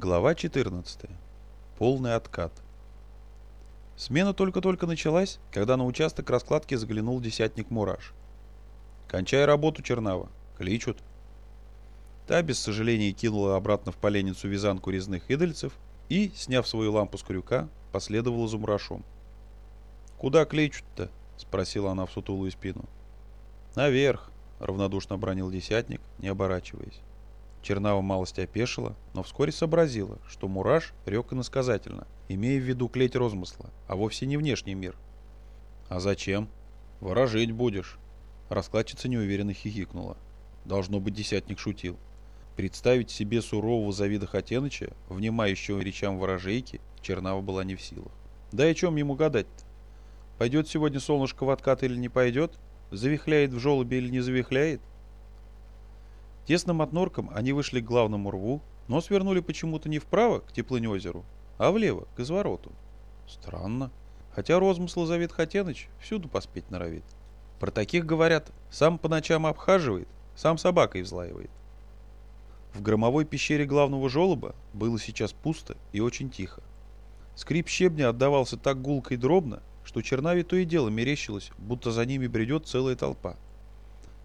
Глава 14. Полный откат. Смена только-только началась, когда на участок раскладки заглянул десятник Мураш. «Кончай работу, Чернава. Кличут». Та без сожаления кинула обратно в поленницу вязанку резных идольцев и, сняв свою лампу с крюка, последовала за Мурашом. «Куда кличут-то?» — спросила она в сутулую спину. «Наверх», — равнодушно бронил десятник, не оборачиваясь. Чернава малость опешила, но вскоре сообразила, что мураш рек иносказательно, имея в виду клеть розмысла, а вовсе не внешний мир. «А зачем?» «Ворожить будешь». Раскладчица неуверенно хихикнула. Должно быть, десятник шутил. Представить себе сурового Завида Хатеныча, внимающего речам ворожейки, Чернава была не в силах. Да и чем ему гадать-то? Пойдет сегодня солнышко в откат или не пойдет? Завихляет в желобе или не завихляет? Тесным отнорком они вышли к главному рву, но свернули почему-то не вправо, к теплынь озеру, а влево, к извороту. Странно. Хотя розмысл Завет Хатеныч всюду поспеть норовит. Про таких говорят, сам по ночам обхаживает, сам собакой взлаивает. В громовой пещере главного желоба было сейчас пусто и очень тихо. Скрип щебня отдавался так гулко и дробно, что Чернави то и дело мерещилось, будто за ними бредет целая толпа.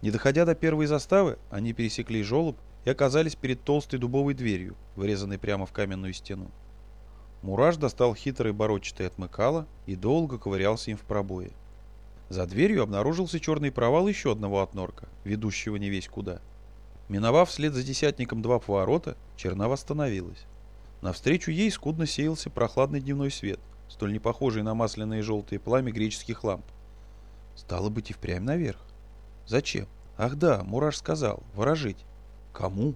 Не доходя до первой заставы, они пересекли желоб и оказались перед толстой дубовой дверью, вырезанной прямо в каменную стену. Мураш достал хитрое бородчатое отмыкало и долго ковырялся им в пробое. За дверью обнаружился черный провал еще одного отнорка, ведущего не весь куда. Миновав вслед за десятником два поворота, Чернава остановилась. Навстречу ей скудно сеялся прохладный дневной свет, столь не похожий на масляные желтые пламя греческих ламп. Стало быть и впрямь наверх. Зачем? Ах да, Мураш сказал, ворожить. Кому?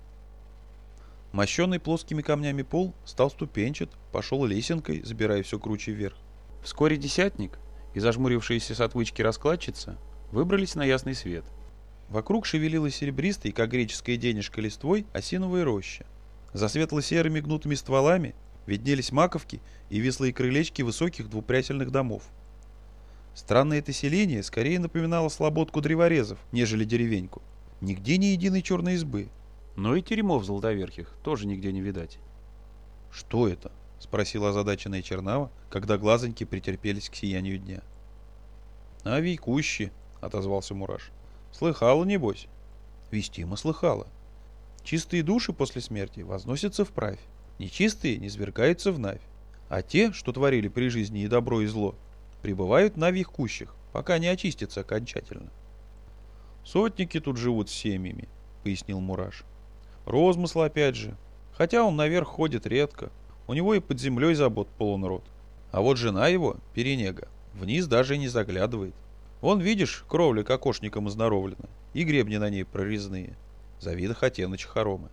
Мощенный плоскими камнями пол стал ступенчат, пошел лесенкой, забирая все круче вверх. Вскоре десятник и зажмурившиеся с отвычки раскладчица выбрались на ясный свет. Вокруг шевелилась серебристой, как греческая денежка листвой, осиновая роща. За светло-серыми гнутыми стволами виднелись маковки и вислые крылечки высоких двупрятельных домов. Странное это селение скорее напоминало слободку древорезов, нежели деревеньку. Нигде ни единой черной избы. Но и теремов золотоверхих тоже нигде не видать. «Что это?» — спросила озадаченная Чернава, когда глазоньки претерпелись к сиянию дня. «А вейкущи», — отозвался Мураш. «Слыхала, небось?» «Вестимо слыхала. Чистые души после смерти возносятся вправь, нечистые низвергаются в навь, а те, что творили при жизни и добро, и зло, прибывают на вих кущах, пока не очистятся окончательно. «Сотники тут живут с семьями», — пояснил Мураш. «Розмысл опять же. Хотя он наверх ходит редко. У него и под землей забот полон рот. А вот жена его, Перенега, вниз даже не заглядывает. Вон, видишь, кровля к окошникам изноровлена, и гребни на ней прорезные. Завида Хатеныча хоромы».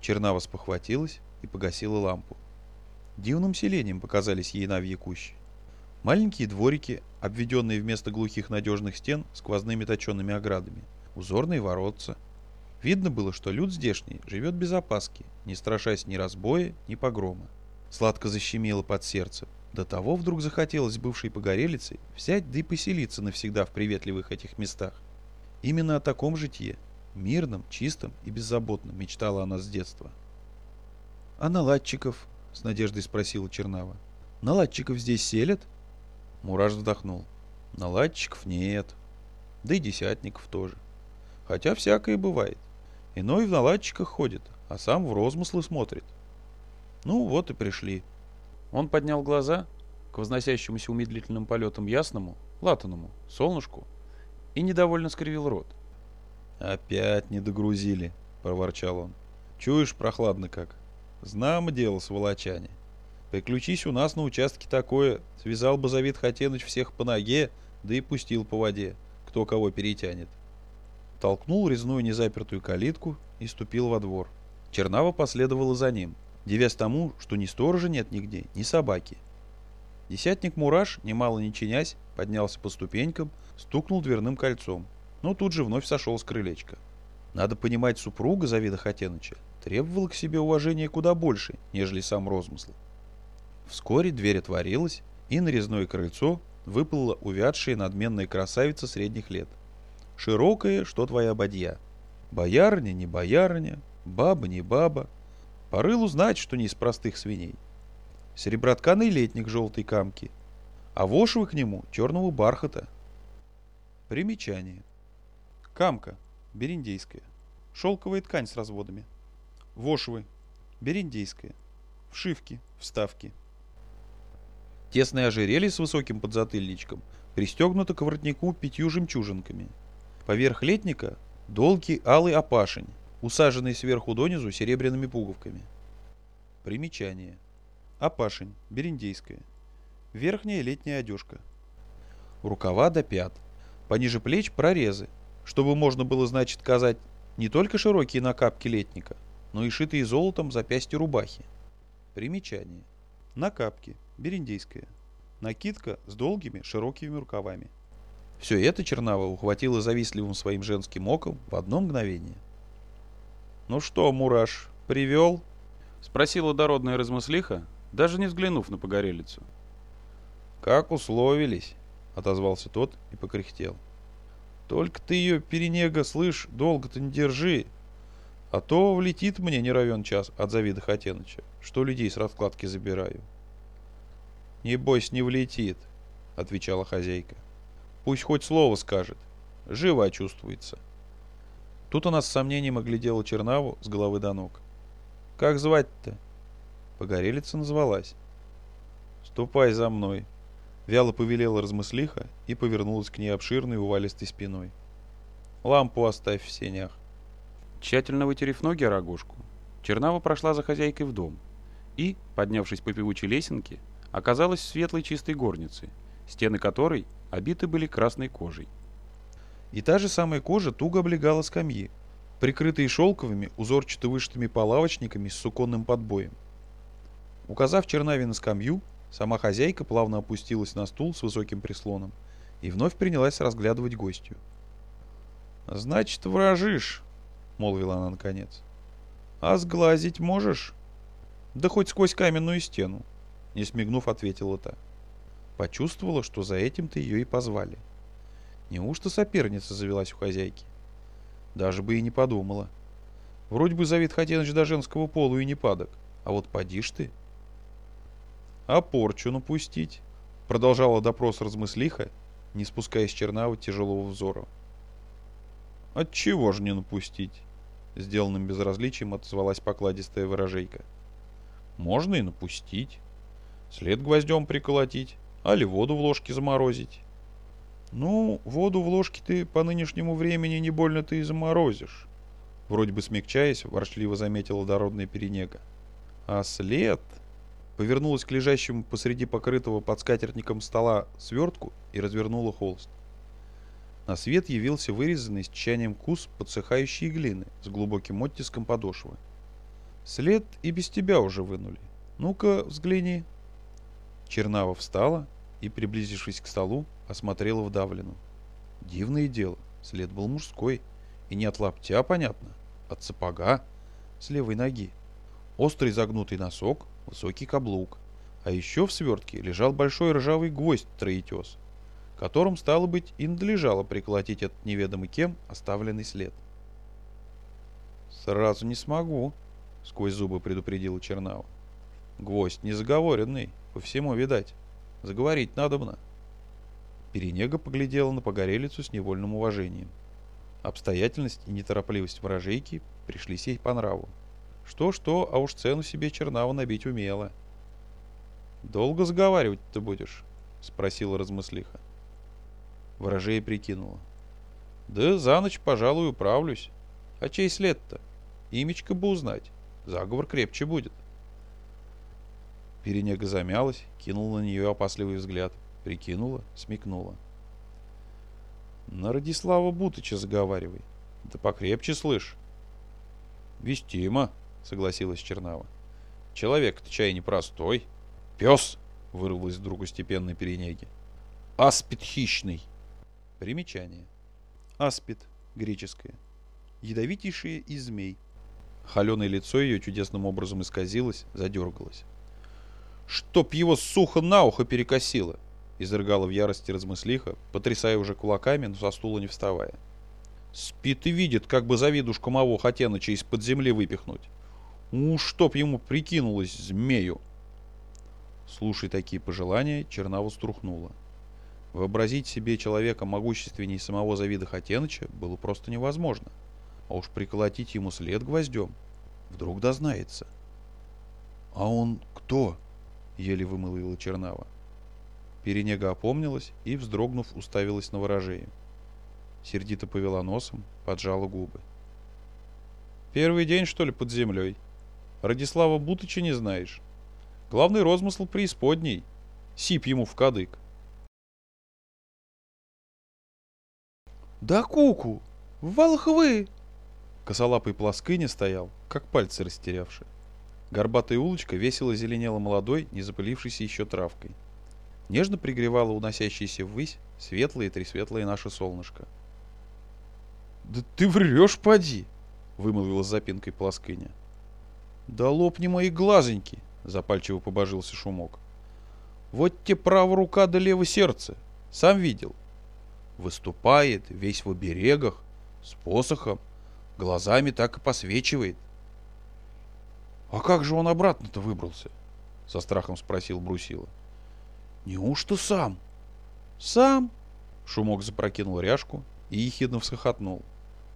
Чернава спохватилась и погасила лампу. Дивным селением показались ей навьи кущи. Маленькие дворики, обведенные вместо глухих надежных стен сквозными точенными оградами, узорные воротца. Видно было, что люд здешний живет без опаски, не страшась ни разбоя, ни погрома. Сладко защемило под сердце. До того вдруг захотелось бывшей погорелицей взять да и поселиться навсегда в приветливых этих местах. Именно о таком житье, мирном, чистом и беззаботном, мечтала она с детства. «А наладчиков?» — с надеждой спросила Чернава. «Наладчиков здесь селят?» Мураш вздохнул. Наладчиков нет. Да и десятников тоже. Хотя всякое бывает. Иной в наладчиках ходит, а сам в розмыслы смотрит. Ну вот и пришли. Он поднял глаза к возносящемуся умедлительным полетом ясному, латаному, солнышку и недовольно скривил рот. «Опять не догрузили», — проворчал он. «Чуешь, прохладно как. Знамо дело, сволочане. Приключись у нас на участке такое, связал бы Завид Хатеныч всех по ноге, да и пустил по воде, кто кого перетянет. Толкнул резную незапертую калитку и ступил во двор. Чернава последовала за ним, девясь тому, что ни сторожа нет нигде, ни собаки. Десятник Мураш, немало не чинясь, поднялся по ступенькам, стукнул дверным кольцом, но тут же вновь сошел с крылечка. Надо понимать, супруга Завида Хатеныча требовала к себе уважения куда больше, нежели сам розмысл. Вскоре дверь отворилась, и на резное крыльцо выплыла увядшая надменная красавица средних лет. Широкая, что твоя бадья. Боярня не боярня, баба не баба. По рылу знать, что не из простых свиней. Серебротканый летник желтой камки, а вошвы к нему черного бархата. Примечание. Камка, бериндейская. Шелковая ткань с разводами. Вошвы, бериндейская. Вшивки, вставки. Тесное ожерелье с высоким подзатыльничком пристегнуто к воротнику пятью жемчужинками. Поверх летника долгий алый опашень, усаженный сверху донизу серебряными пуговками. Примечание. Опашень, бериндейская. Верхняя летняя одежка. Рукава до пят. Пониже плеч прорезы, чтобы можно было, значит, казать не только широкие накапки летника, но и шитые золотом запястья рубахи. Примечание. Накапки, бериндейская. Накидка с долгими широкими рукавами. Все это Чернава ухватила завистливым своим женским оком в одно мгновение. «Ну что, Мураш, привел?» — спросила дородная размыслиха, даже не взглянув на погорелицу. «Как условились», — отозвался тот и покряхтел. «Только ты ее, перенега, слышь, долго-то не держи, а то влетит мне не равен час от Завида Хатеныча, что людей с раскладки забираю». «Небось, не влетит», — отвечала хозяйка. «Пусть хоть слово скажет. Живо чувствуется». Тут она с сомнением оглядела Чернаву с головы до ног. «Как звать-то?» Погорелица назвалась. «Ступай за мной», — вяло повелела размыслиха и повернулась к ней обширной увалистой спиной. «Лампу оставь в сенях». Тщательно вытерев ноги о рогожку, Чернава прошла за хозяйкой в дом и, поднявшись по певучей лесенке, оказалась светлой чистой горнице, стены которой обиты были красной кожей. И та же самая кожа туго облегала скамьи, прикрытые шелковыми, узорчато вышитыми полавочниками с суконным подбоем. Указав Чернави на скамью, сама хозяйка плавно опустилась на стул с высоким прислоном и вновь принялась разглядывать гостью. «Значит, вражишь», — молвила она наконец. «А сглазить можешь?» «Да хоть сквозь каменную стену», не смигнув, ответила та. Почувствовала, что за этим-то ее и позвали. Неужто соперница завелась у хозяйки? Даже бы и не подумала. Вроде бы Завид Хатеныч до женского пола и не падок. А вот подишь ты. А порчу напустить? Продолжала допрос размыслиха, не спуская с Чернава тяжелого взора. Отчего же не напустить? Сделанным безразличием отозвалась покладистая выражейка. Можно и напустить след гвоздем приколотить, али воду в ложке заморозить. Ну, воду в ложке ты по нынешнему времени не больно ты и заморозишь. Вроде бы смягчаясь, ворчливо заметила дородная перенега. А след... Повернулась к лежащему посреди покрытого под скатертником стола свертку и развернула холст. На свет явился вырезанный с тщанием кус подсыхающей глины с глубоким оттиском подошвы. След и без тебя уже вынули. Ну-ка, взгляни. Чернава встала и, приблизившись к столу, осмотрела вдавленную. Дивное дело, след был мужской, и не от лаптя, понятно, от сапога с левой ноги. Острый загнутый носок, высокий каблук, а еще в свертке лежал большой ржавый гвоздь троетес, которым, стало быть, и надлежало приколотить этот неведомый кем оставленный след. «Сразу не смогу», — сквозь зубы предупредила Чернава. «Гвоздь незаговоренный, по всему, видать. Заговорить надобно. Перенега поглядела на погорелицу с невольным уважением. Обстоятельность и неторопливость ворожейки пришли ей по нраву. Что-что, а уж цену себе Чернава набить умела. «Долго заговаривать ты будешь?» — спросила размыслиха. Ворожея прикинула. «Да за ночь, пожалуй, управлюсь. А чей след-то? Имечко бы узнать. Заговор крепче будет». Перенега замялась, кинула на нее опасливый взгляд, прикинула, смекнула. На Радислава Бутыча заговаривай. Да покрепче слышь. Вестимо, согласилась Чернава. Человек-то чай непростой. Пес, вырвалось вдруг у степенной перенеги. Аспид хищный. Примечание. Аспид, греческое. Ядовитейшее из змей. Холеное лицо ее чудесным образом исказилось, задергалось. Чтоб его сухо на ухо перекосило!» Изрыгала в ярости размыслиха, потрясая уже кулаками, но со стула не вставая. Спит и видит, как бы завидушку Маво Хатеныча из-под земли выпихнуть. У, чтоб ему прикинулось змею. Слушай такие пожелания, Чернаву струхнула. Вообразить себе человека могущественней самого Завида Хатеныча было просто невозможно. А уж приколотить ему след гвоздем. Вдруг дознается. «А он кто?» — еле вымолвила Чернава. Перенега опомнилась и, вздрогнув, уставилась на ворожея. Сердито повела носом, поджала губы. «Первый день, что ли, под землей? Радислава Бутыча не знаешь? Главный розмысл преисподней. Сип ему в кадык. «Да куку! Волхвы!» Косолапый плоскыня стоял, как пальцы растерявший. Горбатая улочка весело зеленела молодой, не запылившейся еще травкой. Нежно пригревало уносящееся ввысь светлое и тресветлое наше солнышко. «Да ты врешь, поди!» — вымолвила с запинкой плоскыня. «Да лопни мои глазоньки!» — запальчиво побожился шумок. «Вот те правая рука да левое сердце. Сам видел. Выступает весь в оберегах, с посохом, глазами так и посвечивает. «А как же он обратно-то выбрался?» — со страхом спросил Брусила. «Неужто сам?» «Сам?» — Шумок запрокинул ряжку и ехидно всхохотнул.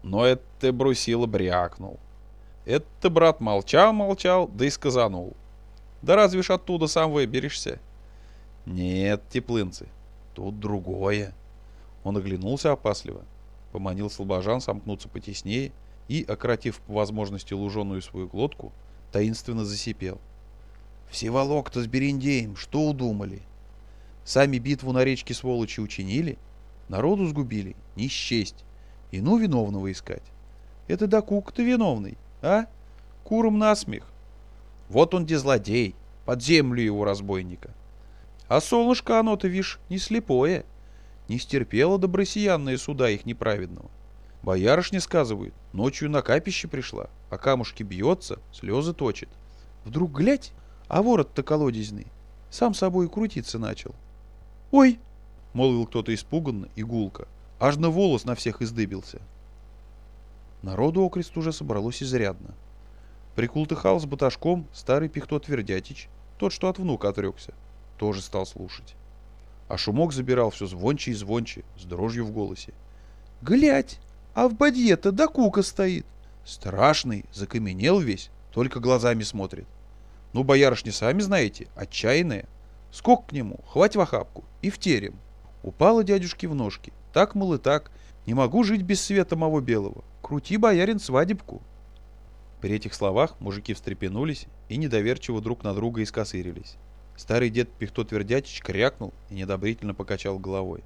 Но это Брусила брякнул. Это брат молчал-молчал, да и сказанул. Да разве ж оттуда сам выберешься? Нет, теплынцы, тут другое. Он оглянулся опасливо, поманил слабожан сомкнуться потеснее и, ократив по возможности луженую свою глотку, таинственно засипел. «Всеволок-то с Берендеем что удумали? Сами битву на речке сволочи учинили, народу сгубили, не счесть, и ну виновного искать. Это да кук-то виновный, а? Куром насмех. Вот он где злодей, под землю его разбойника. А солнышко оно-то, вишь, не слепое, не стерпело добросиянное суда их неправедного. Боярышня, сказывают, ночью на капище пришла, а камушки бьется, слезы точит. Вдруг глядь, а ворот-то колодезный, сам собой крутиться начал. «Ой!» — молвил кто-то испуганно и гулко, аж на волос на всех издыбился. Народу окрест уже собралось изрядно. Прикултыхал с баташком старый пихтот Твердятич, тот, что от внука отрекся, тоже стал слушать. А шумок забирал все звонче и звонче, с дрожью в голосе. «Глядь, а в бадье-то да кука стоит. Страшный, закаменел весь, только глазами смотрит. Ну, боярышни сами знаете, отчаянная. Скок к нему, хвать в охапку и в терем. Упала дядюшке в ножки. Так, мол, и так. Не могу жить без света моего белого. Крути, боярин, свадебку. При этих словах мужики встрепенулись и недоверчиво друг на друга искосырились. Старый дед Пихто Твердятич крякнул и недобрительно покачал головой.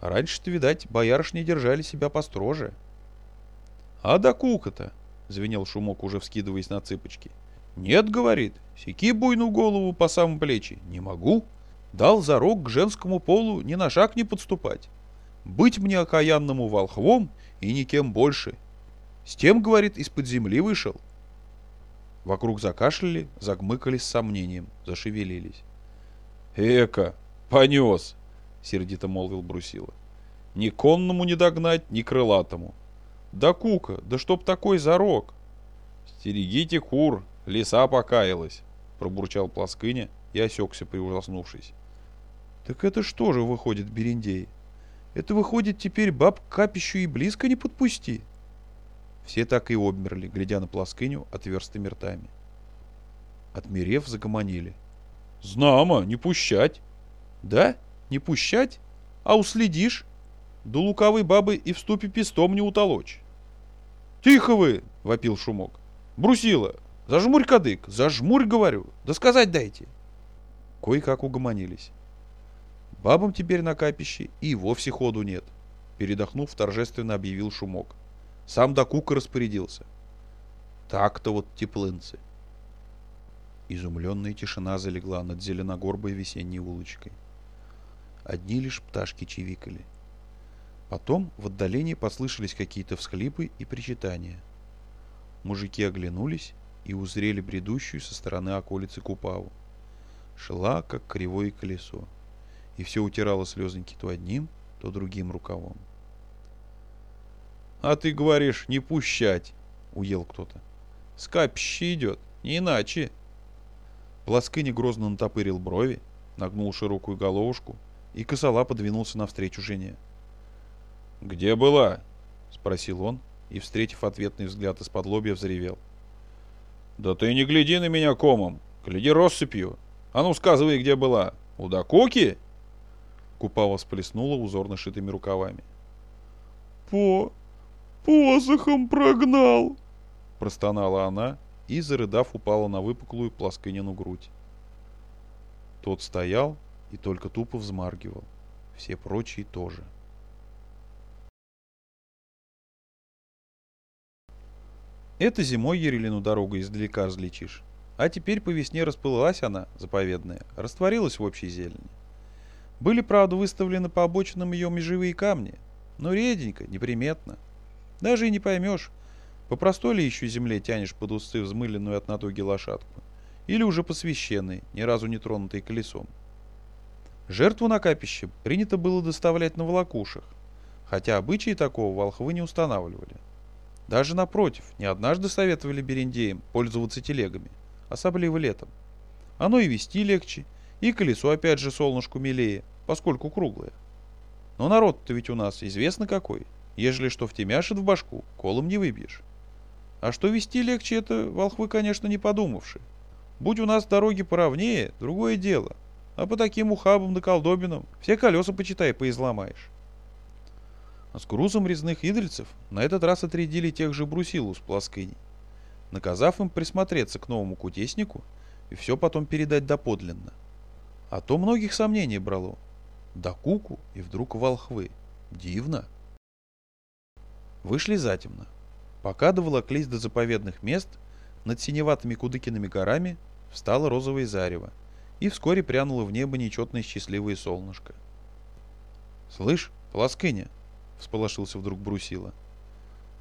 А раньше-то, видать, боярышни держали себя построже. — А да кука-то! — звенел шумок, уже вскидываясь на цыпочки. — Нет, — говорит, — секи буйную голову по самым плечи. Не могу. Дал зарок к женскому полу ни на шаг не подступать. Быть мне окаянному волхвом и никем больше. С тем, говорит, из-под земли вышел. Вокруг закашляли, загмыкались с сомнением, зашевелились. «Эка, понес!» — сердито молвил Брусила. «Ни конному не догнать, ни крылатому. Да кука, да чтоб такой зарок!» «Стерегите кур, лиса покаялась!» — пробурчал Плоскыня и осекся, приужаснувшись. «Так это что же выходит, Берендей? Это выходит теперь баб капищу и близко не подпусти!» Все так и обмерли, глядя на плоскыню отверстыми ртами. Отмерев, загомонили. «Знамо, не пущать!» «Да? Не пущать? А уследишь? До лукавой бабы и в ступе пестом не утолочь!» «Тихо вы!» — вопил шумок. «Брусила! Зажмурь кадык! Зажмурь, говорю! Да сказать дайте!» Кое-как угомонились. Бабам теперь на капище и вовсе ходу нет. Передохнув, торжественно объявил шумок. Сам до кука распорядился. Так-то вот теплынцы. Изумленная тишина залегла над зеленогорбой весенней улочкой. Одни лишь пташки чивикали. Потом в отдалении послышались какие-то всхлипы и причитания. Мужики оглянулись и узрели бредущую со стороны околицы Купаву. Шла, как кривое колесо, и все утирала слезоньки то одним, то другим рукавом. А ты говоришь, не пущать, уел кто-то. С капища идет, не иначе. Плоскыня грозно натопырил брови, нагнул широкую головушку и косолапо подвинулся навстречу жене. «Где была?» — спросил он и, встретив ответный взгляд из-под лобья, взревел. «Да ты не гляди на меня комом, гляди россыпью. А ну сказывай, где была. У Дакуки?» Купава всплеснула узорно шитыми рукавами. «По... посохом прогнал!» Простонала она и, зарыдав, упала на выпуклую плоскынину грудь. Тот стоял и только тупо взмаргивал. Все прочие тоже. Это зимой Ерелину дорогу издалека различишь. А теперь по весне расплылась она, заповедная, растворилась в общей зелени. Были, правда, выставлены по обочинам ее межевые камни, но реденько, неприметно. Даже и не поймешь, по простой ли еще земле тянешь под усы взмыленную от натуги лошадку, или уже по священной, ни разу не тронутой колесом. Жертву на капище принято было доставлять на волокушах, хотя обычаи такого волхвы не устанавливали. Даже напротив, не однажды советовали берендеям пользоваться телегами, особливо летом. Оно и вести легче, и колесо опять же солнышку милее, поскольку круглое. Но народ-то ведь у нас известно какой. Ежели что втемяшит в башку, колом не выбьешь. А что вести легче, это волхвы, конечно, не подумавши. Будь у нас дороги поровнее, другое дело. А по таким ухабам да колдобинам все колеса, почитай, поизломаешь. А с грузом резных идольцев на этот раз отрядили тех же брусилу с плоскыней, наказав им присмотреться к новому кутеснику и все потом передать доподлинно. А то многих сомнений брало. До куку и вдруг волхвы. Дивно. Вышли затемно. Пока доволоклись до заповедных мест, над синеватыми Кудыкиными горами встало розовое зарево, и вскоре прянуло в небо нечетное счастливое солнышко. «Слышь, полоскыня!» — всполошился вдруг Брусила.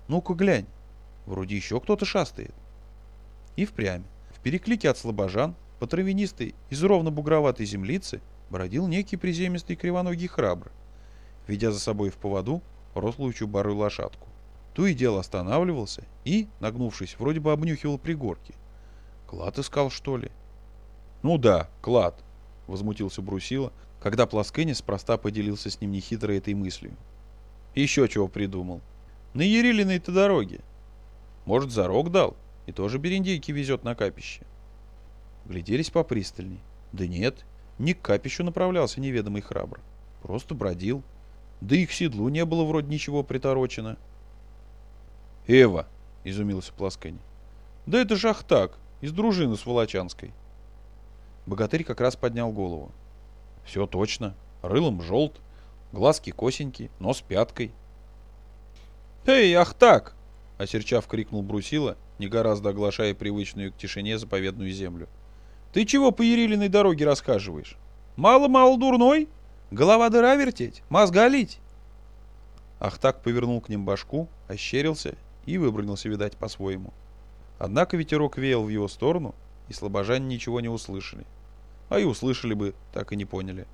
«Ну-ка глянь, вроде еще кто-то шастает». И впрямь, в переклике от слабожан, по травянистой, из ровно-бугроватой землицы бродил некий приземистый кривоногий храбр, ведя за собой в поводу рослую чубарую лошадку. То и дело останавливался и, нагнувшись, вроде бы обнюхивал пригорки. Клад искал, что ли? Ну да, клад, возмутился Брусила, когда Плоскынец спроста поделился с ним нехитрой этой мыслью. Еще чего придумал. На Ерилиной-то дороге. Может, зарок дал и тоже берендейки везет на капище. Гляделись попристальней. Да нет, не к капищу направлялся неведомый храбр. Просто бродил. Да и к седлу не было вроде ничего приторочено. «Эва!» — изумился Пласкань. «Да это же Ахтак, из дружины с Волочанской». Богатырь как раз поднял голову. «Все точно. Рылом желт, глазки косенькие, нос пяткой». «Эй, Ахтак!» — осерчав крикнул Брусила, не гораздо оглашая привычную к тишине заповедную землю. «Ты чего по Ерилиной дороге рассказываешь? Мало-мало дурной? Голова дыра вертеть? Мозга лить?» Ахтак повернул к ним башку, ощерился и выбронился, видать, по-своему. Однако ветерок веял в его сторону, и слабожане ничего не услышали. А и услышали бы, так и не поняли.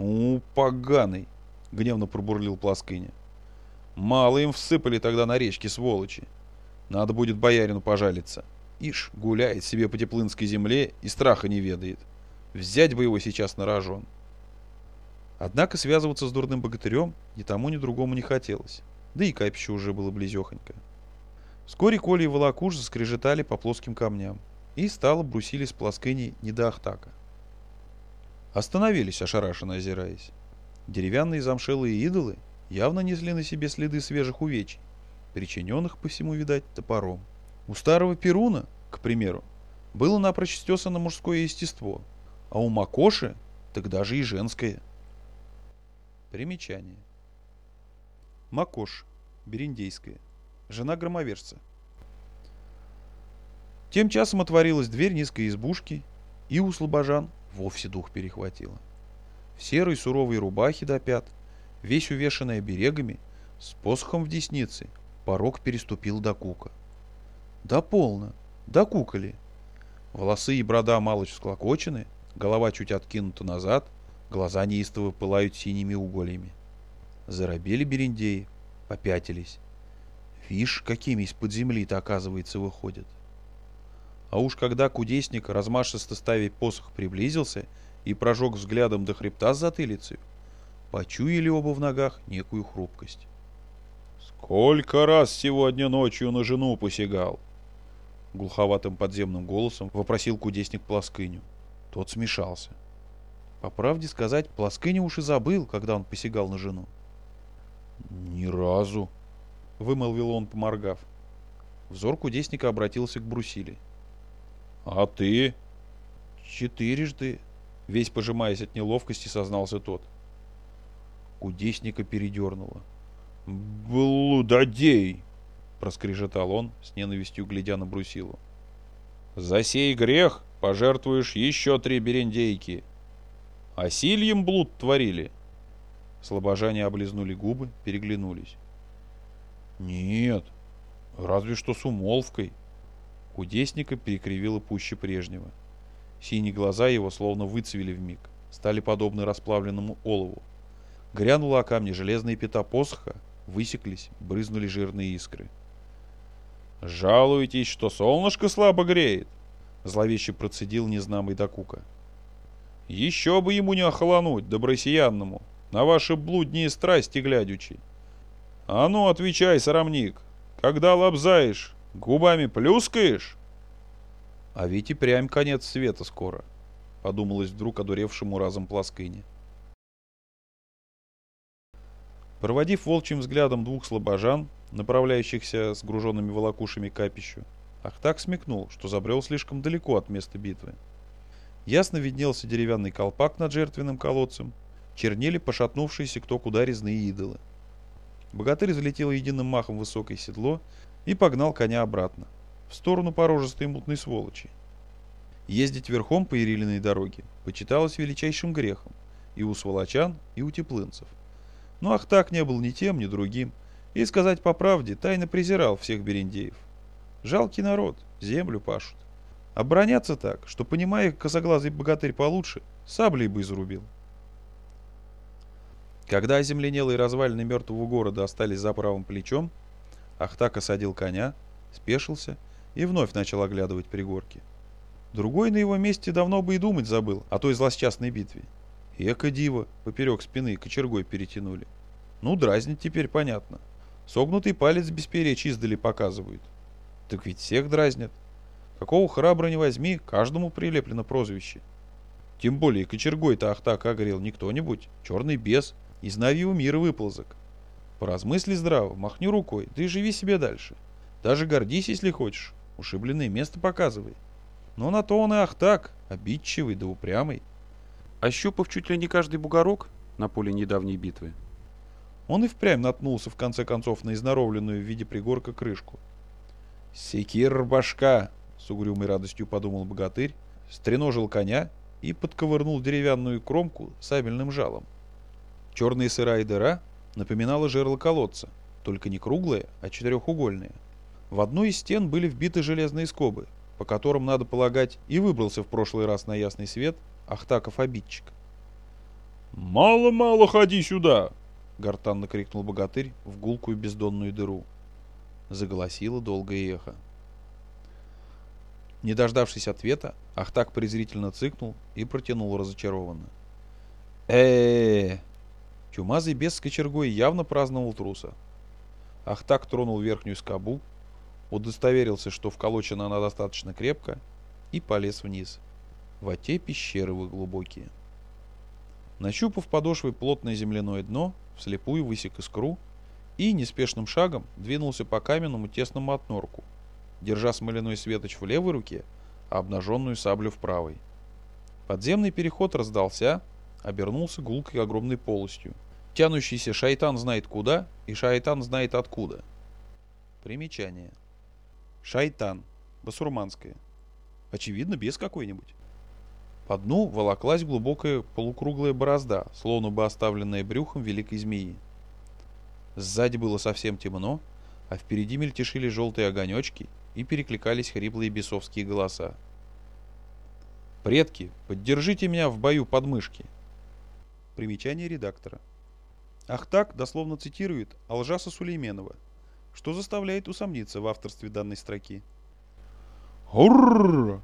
«У, поганый!» — гневно пробурлил Пласкыня. «Мало им всыпали тогда на речке, сволочи. Надо будет боярину пожалиться. Ишь, гуляет себе по теплынской земле и страха не ведает. Взять бы его сейчас на рожон». Однако связываться с дурным богатырем ни тому, ни другому не хотелось да и капище уже было близехонько. Вскоре Коля и Волокуш заскрежетали по плоским камням, и стало брусили с плоскыней не до Ахтака. Остановились, ошарашенно озираясь. Деревянные замшелые идолы явно несли на себе следы свежих увечий, причиненных, по всему видать, топором. У старого Перуна, к примеру, было напрочь стесано мужское естество, а у Макоши так даже и женское. Примечание. Макош, Берендейская, жена громовержца. Тем часом отворилась дверь низкой избушки, и у слабожан вовсе дух перехватило. В серой суровой рубахе до пят, весь увешанный берегами, с посохом в деснице, порог переступил до кука. Да полно, до куколи. Волосы и борода малость всклокочены, голова чуть откинута назад, глаза неистово пылают синими угольями. Заробели берендеи, попятились. Вишь, какими из-под земли-то, оказывается, выходят. А уж когда кудесник, размашисто ставя посох, приблизился и прожег взглядом до хребта с затылицей, почуяли оба в ногах некую хрупкость. «Сколько раз сегодня ночью на жену посягал?» Глуховатым подземным голосом вопросил кудесник Плоскыню. Тот смешался. По правде сказать, Плоскыня уж и забыл, когда он посягал на жену. «Ни разу», — вымолвил он, поморгав. Взор кудесника обратился к Брусиле. «А ты?» «Четырежды», — весь пожимаясь от неловкости, сознался тот. Кудесника передернуло. «Блудодей!» — проскрежетал он, с ненавистью глядя на Брусилу. «За сей грех пожертвуешь еще три берендейки. А сильем блуд творили?» Слобожане облизнули губы, переглянулись. «Нет, разве что с умолвкой». Кудесника перекривило пуще прежнего. Синие глаза его словно выцвели вмиг, стали подобны расплавленному олову. Грянула о камни железная пята посоха, высеклись, брызнули жирные искры. «Жалуетесь, что солнышко слабо греет?» Зловеще процедил незнамый Дакука. «Еще бы ему не охолонуть, добросиянному, на ваши блудние страсти глядючи. А ну, отвечай, срамник, когда лобзаешь, губами плюскаешь?» «А ведь и прям конец света скоро», — подумалось вдруг одуревшему разом плоскыне. Проводив волчьим взглядом двух слабожан, направляющихся с груженными волокушами к капищу, Ахтак смекнул, что забрел слишком далеко от места битвы. Ясно виднелся деревянный колпак над жертвенным колодцем, чернели пошатнувшиеся кто куда резные идолы. Богатырь залетел единым махом в высокое седло и погнал коня обратно, в сторону порожистой мутной сволочи. Ездить верхом по Ирилиной дороге почиталось величайшим грехом и у сволочан, и у теплынцев. Но Ахтак не был ни тем, ни другим, и, сказать по правде, тайно презирал всех берендеев. Жалкий народ, землю пашут. Обороняться так, что, понимая косоглазый богатырь получше, саблей бы изрубил. Когда оземленелые развалины мертвого города остались за правым плечом, Ахтак осадил коня, спешился и вновь начал оглядывать пригорки. Другой на его месте давно бы и думать забыл о той злосчастной битве. Эко диво, поперек спины кочергой перетянули. Ну, дразнить теперь понятно. Согнутый палец без перечь издали показывают. Так ведь всех дразнят. Какого храбра не возьми, каждому прилеплено прозвище. Тем более кочергой-то Ахтак огрел не кто-нибудь, черный бес, из Навьего мира выползок. Поразмысли здраво, махни рукой, да и живи себе дальше. Даже гордись, если хочешь, ушибленное место показывай. Но на то он и Ахтак, обидчивый да упрямый. Ощупав чуть ли не каждый бугорок на поле недавней битвы, он и впрямь наткнулся в конце концов на изноровленную в виде пригорка крышку. «Секир башка!» — с угрюмой радостью подумал богатырь, стреножил коня и подковырнул деревянную кромку сабельным жалом. Черная сырая дыра напоминала жерло колодца, только не круглое, а четырехугольное. В одной из стен были вбиты железные скобы, по которым, надо полагать, и выбрался в прошлый раз на ясный свет Ахтаков-обидчик. «Мало-мало ходи сюда!» — гортанно крикнул богатырь в гулкую бездонную дыру. Заголосило долгое эхо. Не дождавшись ответа, Ахтак презрительно цыкнул и протянул разочарованно. э Чумазый бес с кочергой явно праздновал труса. Ахтак тронул верхнюю скобу, удостоверился, что вколочена она достаточно крепко, и полез вниз. В те пещеры вы глубокие. Нащупав подошвой плотное земляное дно, вслепую высек искру и неспешным шагом двинулся по каменному тесному отнорку, держа смоляной светоч в левой руке, а обнаженную саблю в правой. Подземный переход раздался, обернулся гулкой огромной полостью, тянущийся шайтан знает куда и шайтан знает откуда. Примечание. Шайтан. Басурманское. Очевидно, без какой-нибудь. По дну волоклась глубокая полукруглая борозда, словно бы оставленная брюхом великой змеи. Сзади было совсем темно, а впереди мельтешили желтые огонечки и перекликались хриплые бесовские голоса. «Предки, поддержите меня в бою подмышки!» Примечание редактора. Ахтак дословно цитирует Алжаса Сулейменова, что заставляет усомниться в авторстве данной строки. «Урррр!»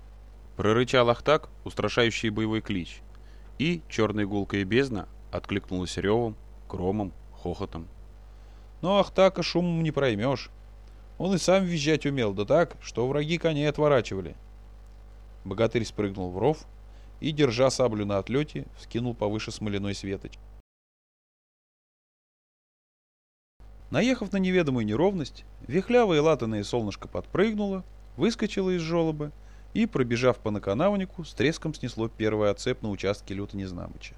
Прорычал Ахтак, устрашающий боевой клич. И черная гулкая бездна откликнулась ревом, громом, хохотом. Но Ахтака шумом не проймешь. Он и сам визжать умел, да так, что враги коней отворачивали. Богатырь спрыгнул в ров и, держа саблю на отлете, вскинул повыше смоляной светоч. Наехав на неведомую неровность, вихлявое латаное солнышко подпрыгнуло, выскочило из жолоба и, пробежав по наканавнику, с треском снесло первый оцеп на участке люта Незнамыча.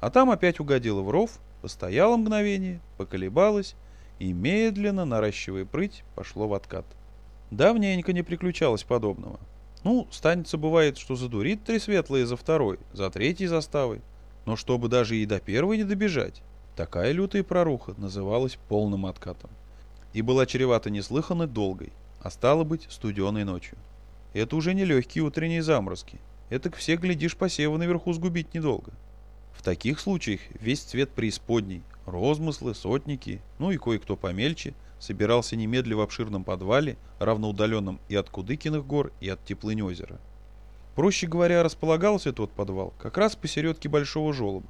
А там опять угодило в ров, постояло мгновение, поколебалось и, медленно, наращивая прыть, пошло в откат. Давненько не приключалось подобного. Ну, станется бывает, что задурит три светлые за второй, за третьей заставой. Но чтобы даже и до первой не добежать, такая лютая проруха называлась полным откатом. И была чревата неслыханно долгой, а стало быть, студеной ночью. Это уже не легкие утренние заморозки. Это к все, глядишь, посевы наверху сгубить недолго. В таких случаях весь цвет преисподней, розмыслы, сотники, ну и кое-кто помельче, собирался немедля в обширном подвале, равноудаленном и от Кудыкиных гор, и от Теплынь озера. Проще говоря, располагался тот подвал как раз посередке большого желоба.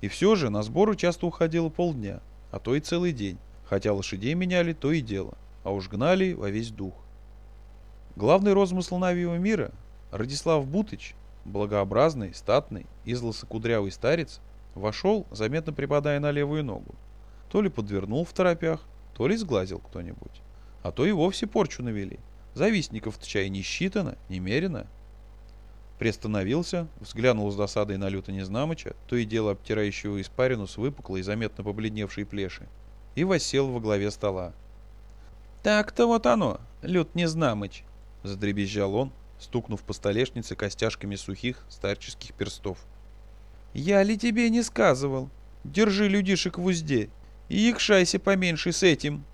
И все же на сборы часто уходило полдня, а то и целый день, хотя лошадей меняли то и дело, а уж гнали во весь дух. Главный розмысл Навиего мира, Радислав Бутыч, благообразный, статный, излосокудрявый старец, вошел, заметно припадая на левую ногу. То ли подвернул в торопях, то ли сглазил кто-нибудь. А то и вовсе порчу навели. Завистников-то чай не считано, немерено. Приостановился, взглянул с досадой на люто Незнамыча, то и дело обтирающего испарину с выпуклой заметно побледневшей плеши, и воссел во главе стола. «Так-то вот оно, лют Незнамыч!» — задребезжал он, стукнув по столешнице костяшками сухих старческих перстов. «Я ли тебе не сказывал? Держи людишек в узде и икшайся поменьше с этим!»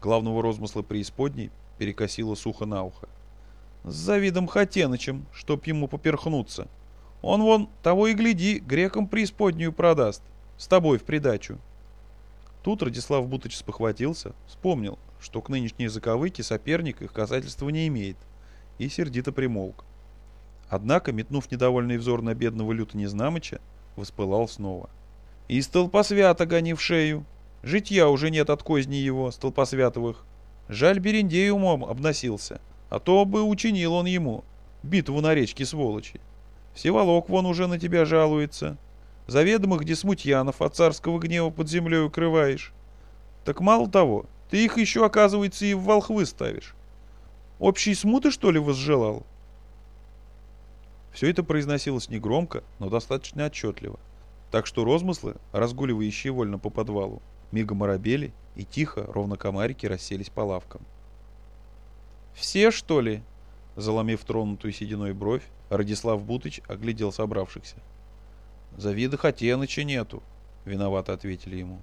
Главного розмысла преисподней перекосило сухо на ухо. «С Завидом Хатенычем, чтоб ему поперхнуться. Он вон, того и гляди, грекам преисподнюю продаст. С тобой в придачу». Тут Радислав Бутыч спохватился, вспомнил, что к нынешней заковыке соперник их касательства не имеет, и сердито примолк. Однако, метнув недовольный взор на бедного люта Незнамыча, воспылал снова. «И столпосвята гони в шею! Житья уже нет от козни его, столпосвятовых. Жаль, Берендей умом обносился, а то бы учинил он ему битву на речке сволочи. Всеволок вон уже на тебя жалуется. Заведомых десмутьянов от царского гнева под землей укрываешь. Так мало того, ты их еще, оказывается, и в волхвы ставишь. Общей смуты, что ли, возжелал? Все это произносилось негромко, но достаточно отчетливо. Так что розмыслы, разгуливающие вольно по подвалу, мигом оробели и тихо, ровно комарики, расселись по лавкам. «Все, что ли?» Заломив тронутую сединой бровь, Радислав Бутыч оглядел собравшихся. «Завида Хатеныча нету», — виновато ответили ему.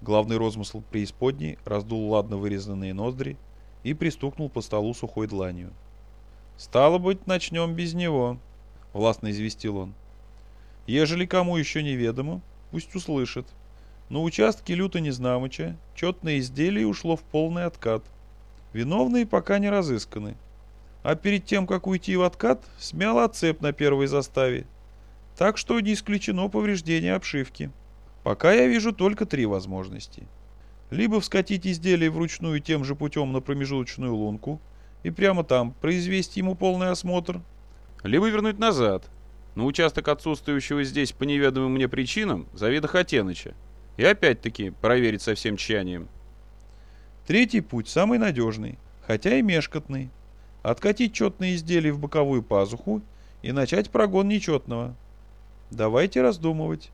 Главный розмысл преисподней раздул ладно вырезанные ноздри и пристукнул по столу сухой дланью. «Стало быть, начнем без него», — властно известил он. «Ежели кому еще неведомо, пусть услышит. На участке люто Незнамыча четное изделие ушло в полный откат. Виновные пока не разысканы. А перед тем, как уйти в откат, смял отцеп на первой заставе. Так что не исключено повреждение обшивки». Пока я вижу только три возможности. Либо вскатить изделие вручную тем же путем на промежуточную лунку и прямо там произвести ему полный осмотр. Либо вернуть назад, на участок отсутствующего здесь по неведомым мне причинам Завида Хатеныча. И опять-таки проверить со всем тщанием. Третий путь самый надежный, хотя и мешкотный. Откатить четное изделие в боковую пазуху и начать прогон нечетного. Давайте раздумывать.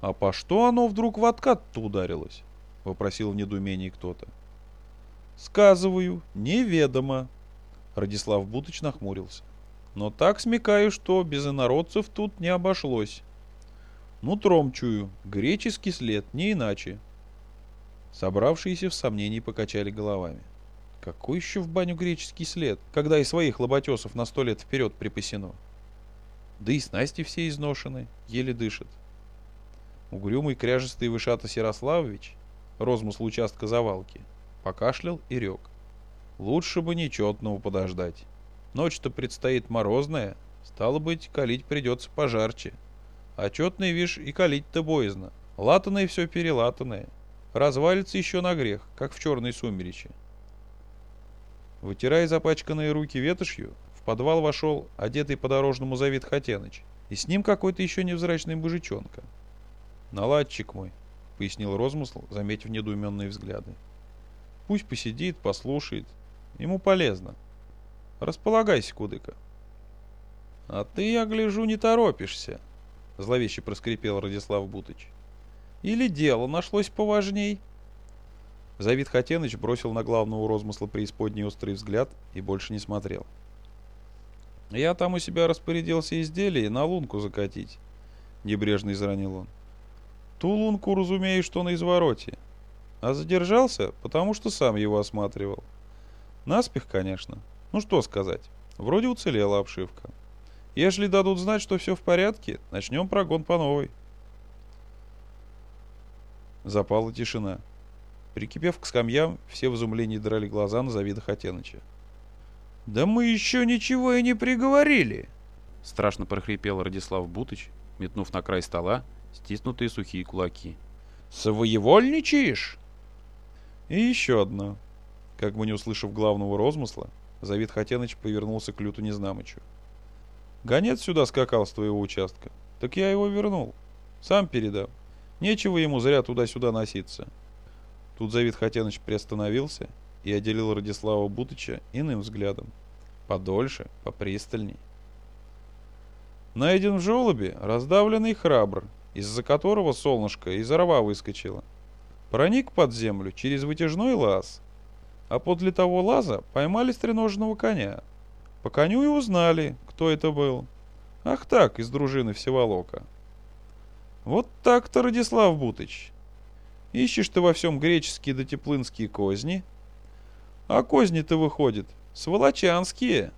«А по что оно вдруг в откат-то ударилось?» — вопросил в недоумении кто-то. «Сказываю, неведомо». Радислав Бутыч нахмурился. «Но так смекаю, что без инородцев тут не обошлось. Ну, тромчую, греческий след, не иначе». Собравшиеся в сомнении покачали головами. Какой еще в баню греческий след, когда и своих лоботесов на сто лет вперед припасено? Да и снасти все изношены, еле дышат. Угрюмый кряжистый Вышата Ярославович, розмысл участка завалки, покашлял и рек. Лучше бы нечетного подождать. Ночь-то предстоит морозная, стало быть, калить придется пожарче. А четный, вишь, и калить-то боязно. Латаное все перелатанное. Развалится еще на грех, как в черной сумеречи. Вытирая запачканные руки ветошью, в подвал вошел одетый по-дорожному Завид Хатеныч, и с ним какой-то еще невзрачный мужичонка. «Наладчик мой», — пояснил Розмысл, заметив недоуменные взгляды. «Пусть посидит, послушает. Ему полезно. Располагайся, кудыка». «А ты, я гляжу, не торопишься», — зловеще проскрипел Радислав Бутыч. «Или дело нашлось поважней?» Завид Хатеныч бросил на главного розмысла преисподней острый взгляд и больше не смотрел. «Я там у себя распорядился изделие на лунку закатить», — небрежно изранил он. «Ту лунку, разумею, что на извороте. А задержался, потому что сам его осматривал. Наспех, конечно. Ну что сказать, вроде уцелела обшивка. Если дадут знать, что все в порядке, начнем прогон по новой». Запала тишина. Прикипев к скамьям, все в изумлении драли глаза на Завида Хатеныча. «Да мы еще ничего и не приговорили!» Страшно прохрипел Радислав Бутыч, метнув на край стола стиснутые сухие кулаки. «Своевольничаешь?» И еще одно. Как бы не услышав главного розмысла, Завид Хатеныч повернулся к Люту Незнамычу. «Гонец сюда скакал с твоего участка. Так я его вернул. Сам передам. Нечего ему зря туда-сюда носиться. Тут Завид Хатеныч приостановился и отделил Радислава Бутыча иным взглядом. Подольше, попристальней. Найден в желобе раздавленный храбр, из-за которого солнышко из рва выскочило. Проник под землю через вытяжной лаз, а подле того лаза поймали стреножного коня. По коню и узнали, кто это был. Ах так, из дружины Всеволока. Вот так-то, Радислав Бутыч. Ищешь ты во всем греческие да теплынские козни. А козни-то выходят сволочанские.